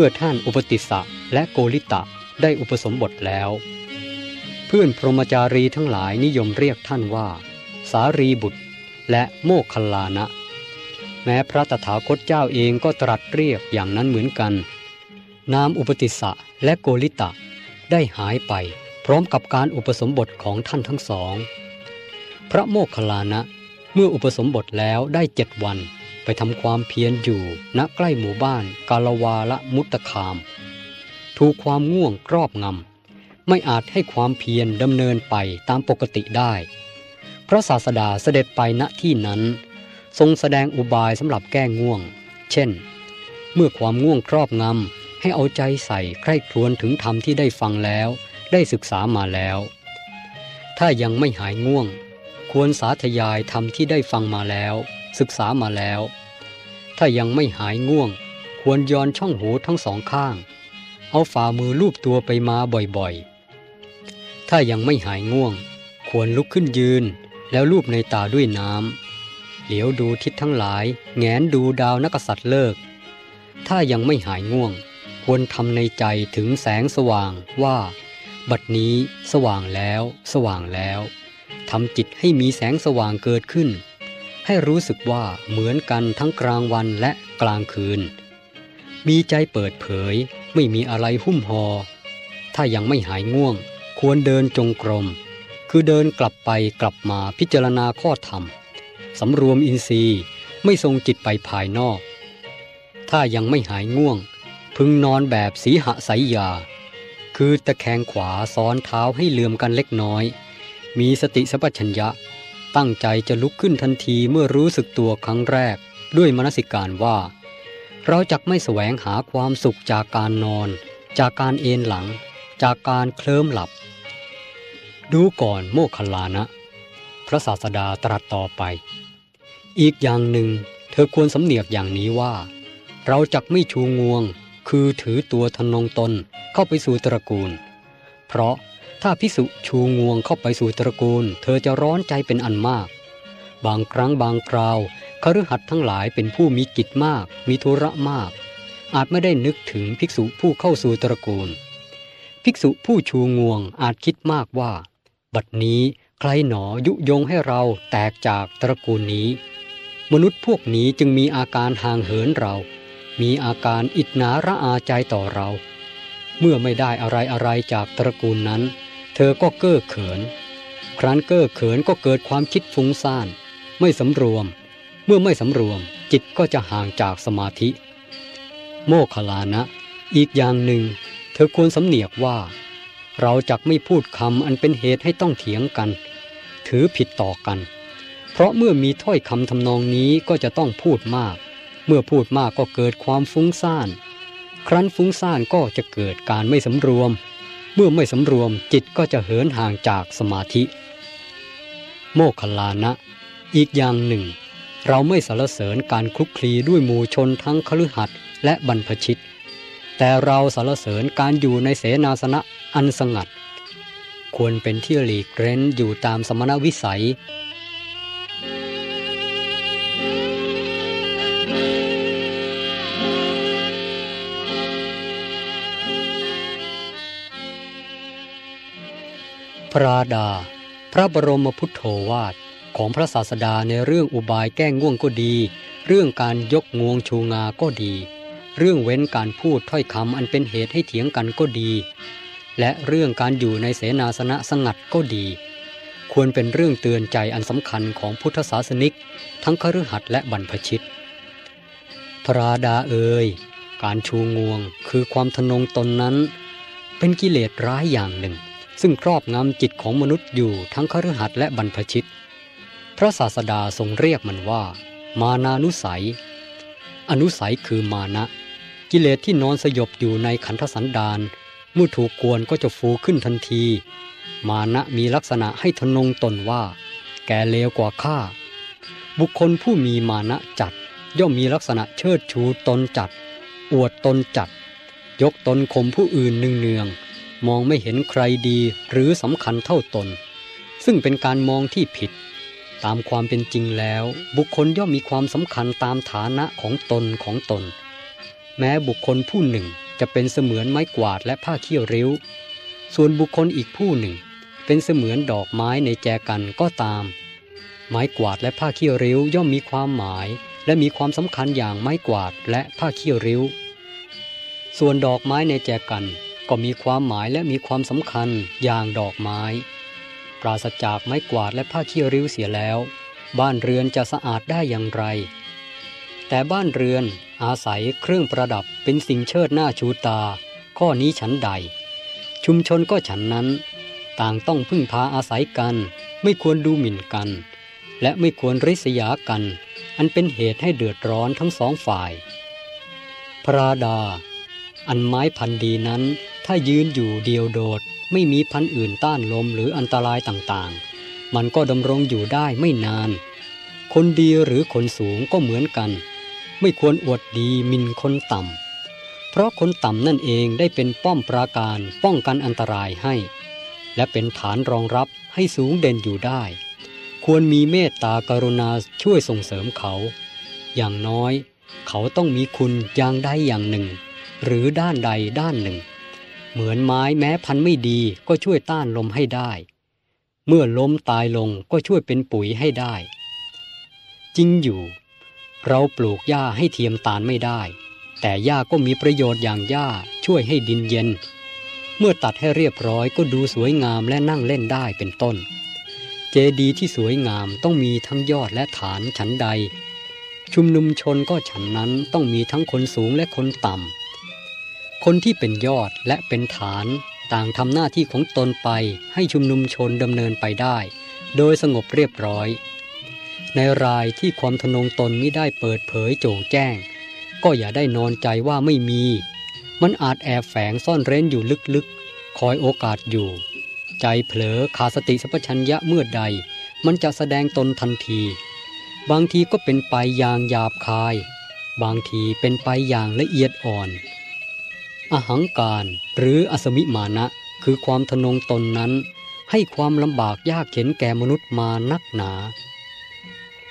เมื่อท่านอุปติสะและโกริตะได้อุปสมบทแล้ว เพื่อนพรหมจารีทั้งหลายนิยมเรียกท่านว่า สารีบุตรและโมคคัลลานะ แม้พระตถาคตเจ้าเองก็ตรัสเรียกอย่างนั้นเหมือนกัน นามอุปติสสะและโกริตะได้หายไปพร้อมกับการอุปสมบทของท่านทั้งสอง พระโมคคัลลานะเมื่ออุปสมบทแล้วได้เจ็ดวัน ไปทำความเพียรอยู่ณใกล้หมู่บ้านกาลวาละมุตตคาม ถูกความง่วงครอบงำไม่อาจให้ความเพียรดำเนินไปตามปกติได้ พระศาสดาเสด็จไปณที่นั้น ทรงแสดงอุบายสำหรับแก้ง่วง เช่น เมื่อความง่วงครอบงำให้เอาใจใส่ใคร่ครวญถึงธรรมที่ได้ฟังแล้ว ได้ศึกษามาแล้ว ถ้ายังไม่หายง่วง ควรสาธยายธรรมที่ได้ฟังมาแล้ว ศึกษามาแล้ว ถ้ายังไม่หายง่วง ควรย้อนช่องหูทั้งสองข้าง เอาฝ่ามือลูบตัวไปมาบ่อยๆ ถ้ายังไม่หายง่วง ควรลุกขึ้นยืน แล้วลูบในตาด้วยน้ำเหลียวดูทิศทั้งหลาย แงนดูดาวนักษัตริย์เลิก ถ้ายังไม่หายง่วง ควรทำในใจถึงแสงสว่างว่า บัดนี้สว่างแล้ว สว่างแล้วทำจิตให้มีแสงสว่างเกิดขึ้น ให้รู้สึกว่าเหมือนกันทั้งกลางวันและกลางคืน มีใจเปิดเผยไม่มีอะไรหุ้มหอถ้ายังไม่หายง่วง ควรเดินจงกรม คือเดินกลับไปกลับมาพิจารณาข้อธรรมสำรวมอินทรีย์ไม่ทรงจิตไปภายนอก ถ้ายังไม่หายง่วง พึงนอนแบบสีหะสายยา คือตะแคงขวาซ้อนเท้าให้เลื่อมกันเล็กน้อย มีสติสัพชัญญะ ตั้งใจจะลุกขึ้นทันทีเมื่อรู้สึกตัวครั้งแรก ด้วยมนสิการว่า เราจะไม่แสวงหาความสุขจากการนอน จากการเอนหลัง จากการเคลิ้มหลับ ดูก่อนโมคคัลลานะ พระศาสดาตรัสต่อไป อีกอย่างหนึ่ง เธอควรสำเนียกอย่างนี้ว่า เราจักไม่ชูงวง คือถือตัวทนงตนเข้าไปสู่ตระกูล เพราะ ถ้าพิสุชูงวงเข้าไปสู่ตระกูล เธอจะร้อนใจเป็นอันมาก บางครั้งบางคราวคฤหัสถ์ทั้งหลายเป็นผู้มีกิจมาก มีธุระมาก อาจไม่ได้นึกถึงภิกษุผู้เข้าสู่ตระกูล ภิกษุผู้ชูงวงอาจคิดมากว่า บัดนี้ใครหนอยุยงให้เราแตกจากตระกูลนี้ มนุษย์พวกนี้จึงมีอาการห่างเหินเรา มีอาการอิจนาระอาใจต่อเรา เมื่อไม่ได้อะไรอะไรจากตระกูลนั้น เธอก็เก้อเขิน ครั้นเก้อเขินก็เกิดความคิดฟุ้งซ่าน ไม่สำรวม เมื่อไม่สำรวม จิตก็จะห่างจากสมาธิ โมคลานะ อีกอย่างหนึ่ง เธอควรสำเนียกว่า เราจักไม่พูดคำอันเป็นเหตุให้ต้องเถียงกัน ถือผิดต่อกัน เพราะเมื่อมีถ้อยคำทำนองนี้ก็จะต้องพูดมาก เมื่อพูดมากก็เกิดความฟุ้งซ่าน ครั้นฟุ้งซ่านก็จะเกิดการไม่สำรวม มื่อไม่สำรวมจิตก็จะเหินห่างจากสมาธิ โมคคลานะ อีกอย่างหนึ่ง เราไม่สรรเสริญการคลุกคลีด้วยหมู่ชนทั้งคฤหัสถ์และบรรพชิต แต่เราสรรเสริญการอยู่ในเสนาสนะอันสงัด ควรเป็นที่หลีกเร้นอยู่ตามสมณวิสัย พระราดา พระบรมพุทโธวาทของพระศาสดาในเรื่องอุบายแก้ง่วงก็ดี เรื่องการยกงวงชูงาก็ดี เรื่องเว้นการพูดถ้อยคำอันเป็นเหตุให้เถียงกันก็ดี และเรื่องการอยู่ในเสนาสนะสงัดก็ดี ควรเป็นเรื่องเตือนใจอันสำคัญของพุทธศาสนิก ทั้งคฤหัสถ์และบรรพชิต พระราดาเอ่ยการชูงวงคือความทนงตนนั้น เป็นกิเลสร้ายอย่างหนึ่ง ซึ่งครอบงำจิตของมนุษย์อยู่ทั้งคฤหัสถ์และบรรพชิต พระศาสดาทรงเรียกมันว่า มานานุสัย อนุสัยคือมานะ กิเลสที่นอนสยบอยู่ในขันธสันดานเมื่อถูกกวนก็จะฟูขึ้นทันที มานะมีลักษณะให้ทนงตนว่า แกเลวกว่าข้า บุคคลผู้มีมานะจัด ย่อมมีลักษณะเชิดชูตนจัด อวดตนจัด ยกตนข่มผู้อื่นเนืองๆ มองไม่เห็นใครดีหรือสำคัญเท่าตน ซึ่งเป็นการมองที่ผิด ตามความเป็นจริงแล้ว บุคคลย่อมมีความสำคัญตามฐานะของตนของตน แม้บุคคลผู้หนึ่งจะเป็นเสมือนไม้กวาดและผ้าเขี้ยวริ้ว ส่วนบุคคลอีกผู้หนึ่ง เป็นเสมือนดอกไม้ในแจกันก็ตาม ไม้กวาดและผ้าเขี้ยวริ้วย่อมมีความหมาย และมีความสำคัญอย่างไม้กวาดและผ้าเขี้ยวริ้ว ส่วนดอกไม้ในแจกัน ก็มีความหมายและมีความสำคัญอย่างดอกไม้ ปราศจากไม้กวาดและผ้าเขี้ยริ้วเสียแล้ว บ้านเรือนจะสะอาดได้อย่างไร แต่บ้านเรือนอาศัยเครื่องประดับเป็นสิ่งเชิดหน้าชูตา ข้อนี้ฉันใด ชุมชนก็ฉันนั้น ต่างต้องพึ่งพาอาศัยกัน ไม่ควรดูหมิ่นกัน และไม่ควรริษยากัน อันเป็นเหตุให้เดือดร้อนทั้งสองฝ่าย พระดา อันไม้พันธุ์ดีนั้น ถ้ายืนอยู่เดียวโดด ไม่มีพันธุ์อื่นต้านลมหรืออันตรายต่างๆ มันก็ดำรงอยู่ได้ไม่นาน คนดีหรือคนสูงก็เหมือนกัน ไม่ควรอวดดีมินคนต่ำ เพราะคนต่ำนั่นเองได้เป็นป้อมปราการป้องกันอันตรายให้ และเป็นฐานรองรับให้สูงเด่นอยู่ได้ ควรมีเมตตากรุณาช่วยส่งเสริมเขา อย่างน้อย เขาต้องมีคุณอย่างใดอย่างหนึ่ง หรือด้านใดด้านหนึ่ง เหมือนไม้แม้พันไม่ดีก็ช่วยต้านลมให้ได้ เมื่อล้มตายลงก็ช่วยเป็นปุ๋ยให้ได้ จริงอยู่ เราปลูกหญ้าให้เทียมตาลไม่ได้ แต่หญ้าก็มีประโยชน์อย่างหญ้าช่วยให้ดินเย็น เมื่อตัดให้เรียบร้อยก็ดูสวยงามและนั่งเล่นได้เป็นต้น เจดีย์ที่สวยงามต้องมีทั้งยอดและฐานฉันใด ชุมนุมชนก็ฉันนั้นต้องมีทั้งคนสูงและคนต่ำ คนที่เป็นยอดและเป็นฐาน ต่างทำหน้าที่ของตนไปให้ชุมนุมชนดำเนินไปได้ โดยสงบเรียบร้อย ในรายที่ความทนงตนไม่ได้เปิดเผยโจงแจ้ง ก็อย่าได้นอนใจว่าไม่มี มันอาจแอบแฝงซ่อนเร้นอยู่ลึกๆ คอยโอกาสอยู่ ใจเผลอขาดสติสัพชัญญะเมื่อใด มันจะแสดงตนทันที บางทีก็เป็นไปอย่างหยาบคาย บางทีเป็นไปอย่างละเอียดอ่อน อหังการหรืออสมิมานะคือความทนงตนนั้น ให้ความลำบากยากเข็นแก่มนุษย์มานักหนา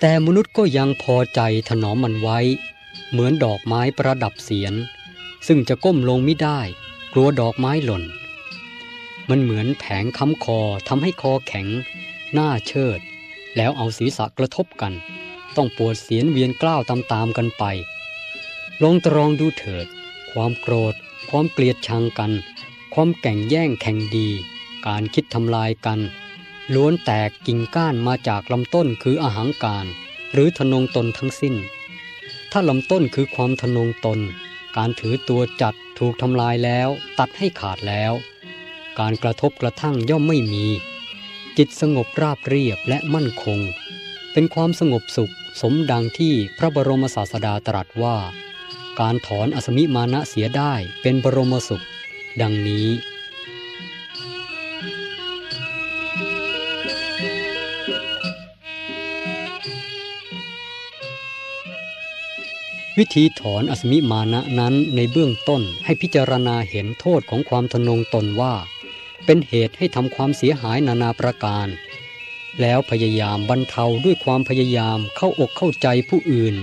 แต่มนุษย์ก็ยังพอใจถนอมมันไว้ เหมือนดอกไม้ประดับเสียน ซึ่งจะก้มลงไม่ได้ กลัวดอกไม้หล่น มันเหมือนแผงค้ำคอทำให้คอแข็ง หน้าเชิด แล้วเอาศีรษะกระทบกัน ต้องปวดเสียนเวียนกล้าวตามๆกันไป ลองตรองดูเถิด ความโกรธ ความเกลียดชังกัน ความแก่งแย่งแข่งดี การคิดทำลายกัน ล้วนแตกกิ่งก้านมาจากลำต้นคืออาหางการ หรือทนงตนทั้งสิ้น ถ้าลำต้นคือความทนงตน การถือตัวจัดถูกทำลายแล้ว ตัดให้ขาดแล้ว การกระทบกระทั่งย่อมไม่มี จิตสงบราบเรียบและมั่นคง เป็นความสงบสุขสมดังที่พระบรมศาสดาตรัสว่า การถอนอสมิมานะเสียได้เป็นบรมสุข ดังนี้ วิธีถอนอสมิมานะนั้นในเบื้องต้นให้พิจารณาเห็นโทษของความทนงตนว่า เป็นเหตุให้ทำความเสียหายนานาประการแล้วพยายามบรรเทาด้วยความพยายามเข้าอกเข้าใจผู้อื่น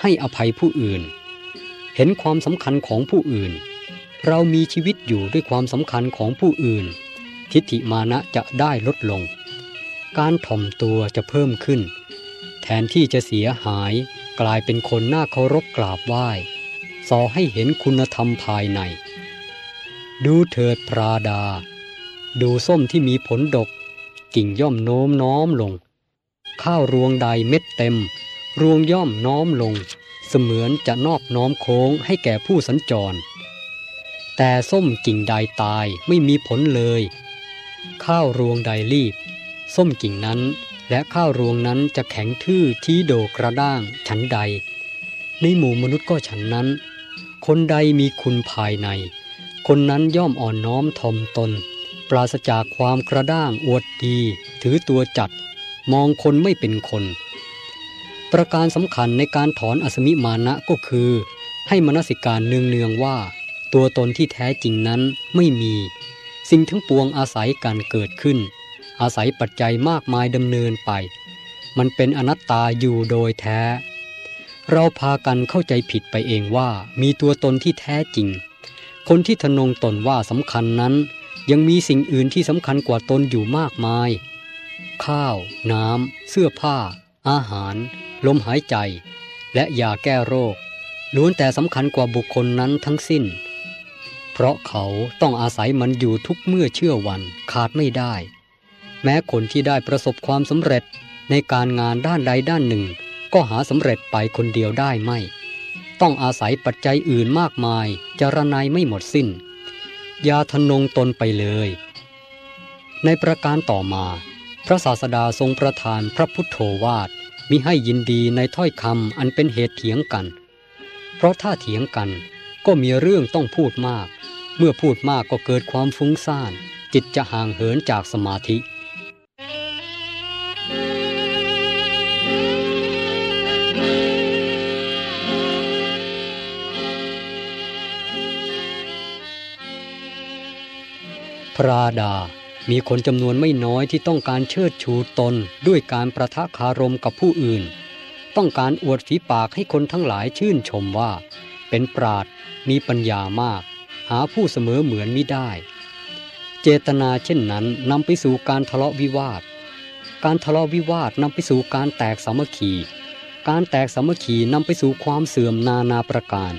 ให้อภัยผู้อื่น เห็นความสำคัญของผู้อื่น เรามีชีวิตอยู่ด้วยความสำคัญของผู้อื่น ทิฏฐิมานะจะได้ลดลง การถ่อมตัวจะเพิ่มขึ้น แทนที่จะเสียหายกลายเป็นคนน่าเคารพกราบไหว้สอให้เห็นคุณธรรมภายใน ดูเถิดปราดา ดูส้มที่มีผลดก กิ่งย่อมโน้มน้อมลง ข้าวรวงใดเม็ดเต็ม รวงย่อมน้อมลง เสมือนจะนอบน้อมโค้งให้แก่ผู้สัญจร แต่ส้มกิ่งใดตายไม่มีผลเลย ข้าวรวงใดรีบ ส้มกิ่งนั้นและข้าวรวงนั้นจะแข็งทื่อที่โดกระด้างฉันใด ในหมู่มนุษย์ก็ฉันนั้น คนใดมีคุณภายใน คนนั้นย่อมอ่อนน้อมทอมตน ปราศจากความกระด้างอวดดี ถือตัวจัด มองคนไม่เป็นคน ประการสำคัญในการถอนอสมิมานะก็คือ ให้มนสิการเนืองๆว่า ตัวตนที่แท้จริงนั้นไม่มี สิ่งทั้งปวงอาศัยการเกิดขึ้น อาศัยปัจจัยมากมายดำเนินไป มันเป็นอนัตตาอยู่โดยแท้ เราพากันเข้าใจผิดไปเองว่ามีตัวตนที่แท้จริง คนที่ทนงตนว่าสำคัญนั้น ยังมีสิ่งอื่นที่สำคัญกว่าตนอยู่มากมาย ข้าว น้ำ เสื้อผ้า อาหาร ลมหายใจ และยาแก้โรค ล้วนแต่สำคัญกว่าบุคคลนั้นทั้งสิ้น เพราะเขาต้องอาศัยมันอยู่ทุกเมื่อเชื่อวันขาดไม่ได้ แม้คนที่ได้ประสบความสำเร็จในการงานด้านใดด้านหนึ่ง ก็หาสำเร็จไปคนเดียวได้ไม่ ต้องอาศัยปัจจัยอื่นมากมายจารนายไม่หมดสิ้นยาทนงตนไปเลย ในประการต่อมา พระศาสดาทรงประทานพระพุทโธวาท มิให้ยินดีในถ้อยคำอันเป็นเหตุเถียงกัน เพราะถ้าเถียงกันก็มีเรื่องต้องพูดมาก เมื่อพูดมากก็เกิดความฟุ้งซ่าน จิตจะห่างเหินจากสมาธิพระดา มีคนจำนวนไม่น้อยที่ต้องการเชิดชูตนด้วยการประทะคารมกับผู้อื่น ต้องการอวดฝีปากให้คนทั้งหลายชื่นชมว่า เป็นปราดมีปัญญามาก หาผู้เสมอเหมือนมิได้ เจตนาเช่นนั้นนำไปสู่การทะเลาะวิวาท การทะเลาะวิวาทนำไปสู่การแตกสามัคคี การแตกสามัคคีนำไปสู่ความเสื่อมนานาประการ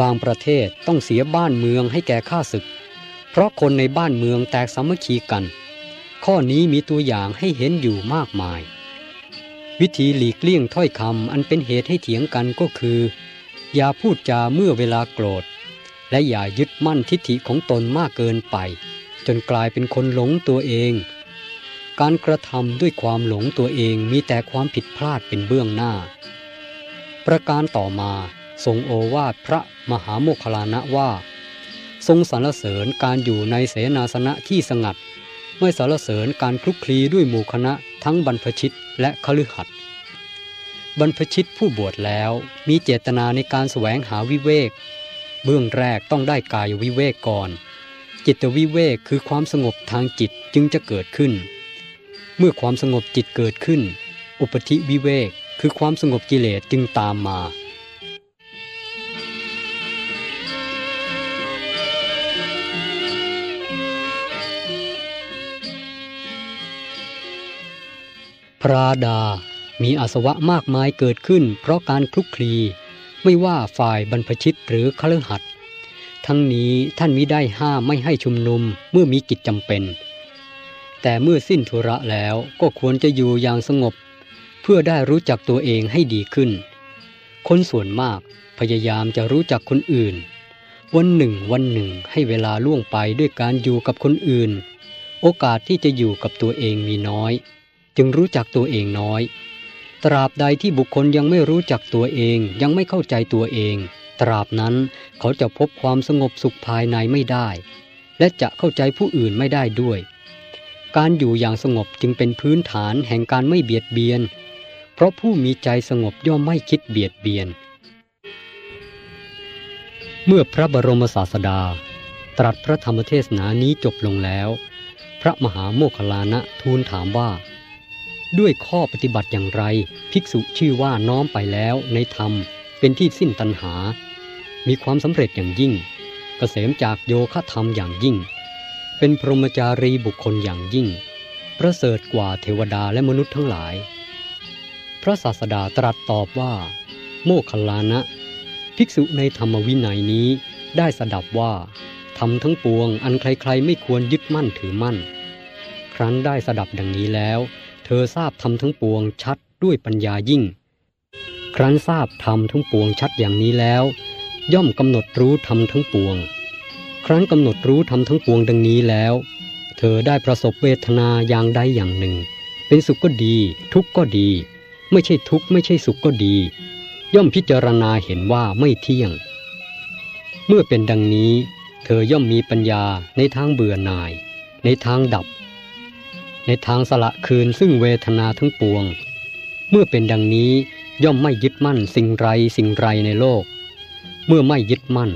บางประเทศต้องเสียบ้านเมืองให้แก่ข้าศึก เพราะคนในบ้านเมืองแตกสามัคคีกัน ข้อนี้มีตัวอย่างให้เห็นอยู่มากมาย วิธีหลีกเลี่ยงถ้อยคำอันเป็นเหตุให้เถียงกันก็คือ อย่าพูดจาเมื่อเวลาโกรธ และอย่ายึดมั่นทิฏฐิของตนมากเกินไป จนกลายเป็นคนหลงตัวเอง การกระทำด้วยความหลงตัวเองมีแต่ความผิดพลาดเป็นเบื้องหน้า ประการต่อมาทรงโอวาทพระมหาโมคคลานะว่า ทรงสรรเสริญการอยู่ในเสนาสนะที่สงัด ไม่สรรเสริญการคลุกคลีด้วยหมู่คณะทั้งบรรพชิตและคฤหัสถ์บรรพชิตผู้บวชแล้วมีเจตนาในการแสวงหาวิเวก เบื้องแรกต้องได้กายวิเวกก่อน จิตวิเวกคือความสงบทางจิตจึงจะเกิดขึ้น เมื่อความสงบจิตเกิดขึ้น อุปธิวิเวกคือความสงบกิเลสจึงตามมา พระดา มีอาสวะมากมายเกิดขึ้น เพราะการคลุกคลี ไม่ว่าฝ่ายบรรพชิตหรือคฤหัสถ์ทั้งนี้ท่านมิได้ห้ามไม่ให้ชุมนุมเมื่อมีกิจจำเป็น แต่เมื่อสิ้นธุระแล้วก็ควรจะอยู่อย่างสงบ เพื่อได้รู้จักตัวเองให้ดีขึ้น คนส่วนมากพยายามจะรู้จักคนอื่น วันหนึ่งวันหนึ่งให้เวลาล่วงไปด้วยการอยู่กับคนอื่น โอกาสที่จะอยู่กับตัวเองมีน้อย จึงรู้จักตัวเองน้อย ตราบใดที่บุคคลยังไม่รู้จักตัวเอง ยังไม่เข้าใจตัวเอง ตราบนั้นเขาจะพบความสงบสุขภายในไม่ได้ และจะเข้าใจผู้อื่นไม่ได้ด้วย การอยู่อย่างสงบจึงเป็นพื้นฐานแห่งการไม่เบียดเบียน เพราะผู้มีใจสงบย่อมไม่คิดเบียดเบียน เมื่อพระบรมศาสดา ตรัสพระธรรมเทศนานี้จบลงแล้ว พระมหาโมคคลานะทูลถามว่า ด้วยข้อปฏิบัติอย่างไร ภิกษุชื่อว่าน้อมไปแล้วในธรรมเป็นที่สิ้นตัณหา มีความสำเร็จอย่างยิ่งเกษมจากโยคะธรรมอย่างยิ่ง เป็นพรหมจารีบุคคลอย่างยิ่ง ประเสริฐกว่าเทวดาและมนุษย์ทั้งหลาย พระศาสดาตรัสตอบว่า โมคคัลลานะ ภิกษุในธรรมวินัยนี้ได้สดับว่าทำทั้งปวงอันใครๆไม่ควรยึดมั่นถือมั่น ครั้นได้สดับดังนี้แล้ว เธอทราบทำทั้งปวงชัดด้วยปัญญายิ่ง ครั้นทราบทำทั้งปวงชัดอย่างนี้แล้ว ย่อมกำหนดรู้ทำทั้งปวง ครั้นกำหนดรู้ทำทั้งปวงดังนี้แล้ว เธอได้ประสบเวทนาอย่างใดอย่างหนึ่ง เป็นสุขก็ดี ทุกข์ก็ดี ไม่ใช่ทุกข์ไม่ใช่สุขก็ดี ย่อมพิจารณาเห็นว่าไม่เที่ยง เมื่อเป็นดังนี้ เธอย่อมมีปัญญาในทางเบื่อหน่าย ในทางดับ ในทางสละคืนซึ่งเวทนาทั้งปวง เมื่อเป็นดังนี้ย่อมไม่ยึดมั่นสิ่งไรสิ่งไรในโลก เมื่อไม่ยึดมั่น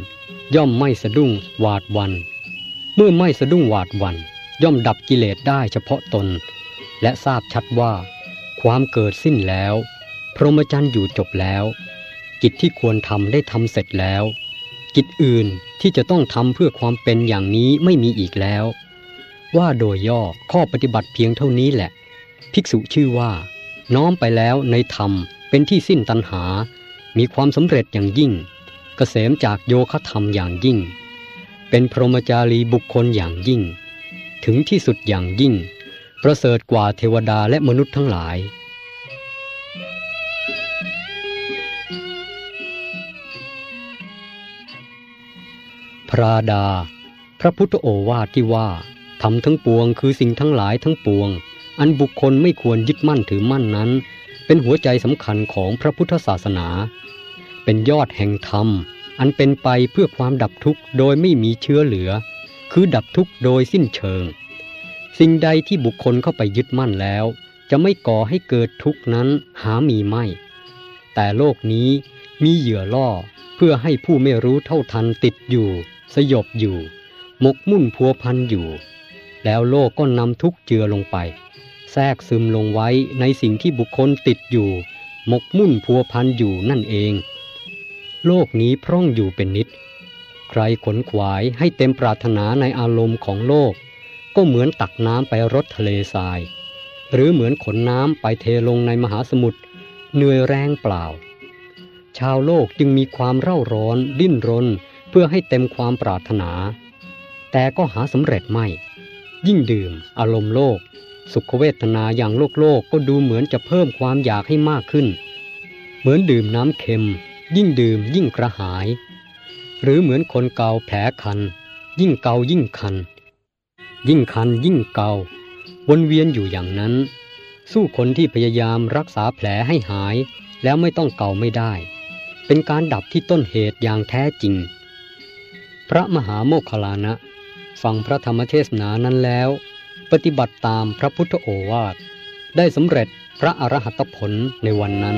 ย่อมไม่สะดุ้งหวาดวัน เมื่อไม่สะดุ้งหวาดวัน ย่อมดับกิเลสได้เฉพาะตน และทราบชัดว่า ความเกิดสิ้นแล้ว พรหมจรรย์อยู่จบแล้ว กิจที่ควรทำได้ทำเสร็จแล้ว กิจอื่นที่จะต้องทำเพื่อความเป็นอย่างนี้ไม่มีอีกแล้ว ว่าโดยย่อข้อปฏิบัติเพียงเท่านี้แหละ ภิกษุชื่อว่า น้อมไปแล้วในธรรมเป็นที่สิ้นตัณหา มีความสำเร็จอย่างยิ่งกเกษมจากโยคะธรรมอย่างยิ่ง เป็นพรหมจารีบุคคลอย่างยิ่ง ถึงที่สุดอย่างยิ่ง ประเสริฐกว่าเทวดาและมนุษย์ทั้งหลายพระดา พระพุทธโอวาทที่ว่า ทำทั้งปวงคือสิ่งทั้งหลายทั้งปวง อันบุคคลไม่ควรยึดมั่นถือมั่นนั้น เป็นหัวใจสำคัญของพระพุทธศาสนา เป็นยอดแห่งธรรม อันเป็นไปเพื่อความดับทุกข์โดยไม่มีเชื้อเหลือ คือดับทุกข์โดยสิ้นเชิง สิ่งใดที่บุคคลเข้าไปยึดมั่นแล้ว จะไม่ก่อให้เกิดทุกข์นั้นหามีไม่ แต่โลกนี้มีเหยื่อล่อเพื่อให้ผู้ไม่รู้เท่าทันติดอยู่ สยบอยู่ หมกมุ่นพัวพันอยู่ แล้วโลกก็นำทุกเจือลงไป แทรกซึมลงไว้ในสิ่งที่บุคคลติดอยู่ หมกมุ่นพัวพันอยู่นั่นเอง โลกนี้พร่องอยู่เป็นนิด ใครขนขวายให้เต็มปรารถนาในอารมณ์ของโลก ก็เหมือนตักน้ำไปรดทะเลทราย หรือเหมือนขนน้ำไปเทลงในมหาสมุทรเหนื่อยแรงเปล่า ชาวโลกจึงมีความเร่าร้อนดิ้นรนเพื่อให้เต็มความปรารถนา แต่ก็หาสำเร็จไม่ ยิ่งดื่ม อารมณ์โลก สุขเวทนาอย่างโลกโลกก็ดูเหมือนจะเพิ่มความอยากให้มากขึ้น เหมือนดื่มน้ำเค็ม ยิ่งดื่มยิ่งกระหาย หรือเหมือนคนเกาแผลคัน ยิ่งเกายิ่งคัน ยิ่งคันยิ่งเกาวนเวียนอยู่อย่างนั้น สู้คนที่พยายามรักษาแผลให้หาย แล้วไม่ต้องเกาไม่ได้ เป็นการดับที่ต้นเหตุอย่างแท้จริง พระมหาโมคคลานะ ฟังพระธรรมเทศนานั้นแล้ว ปฏิบัติตามพระพุทธโอวาท ได้สำเร็จพระอรหัตผลในวันนั้น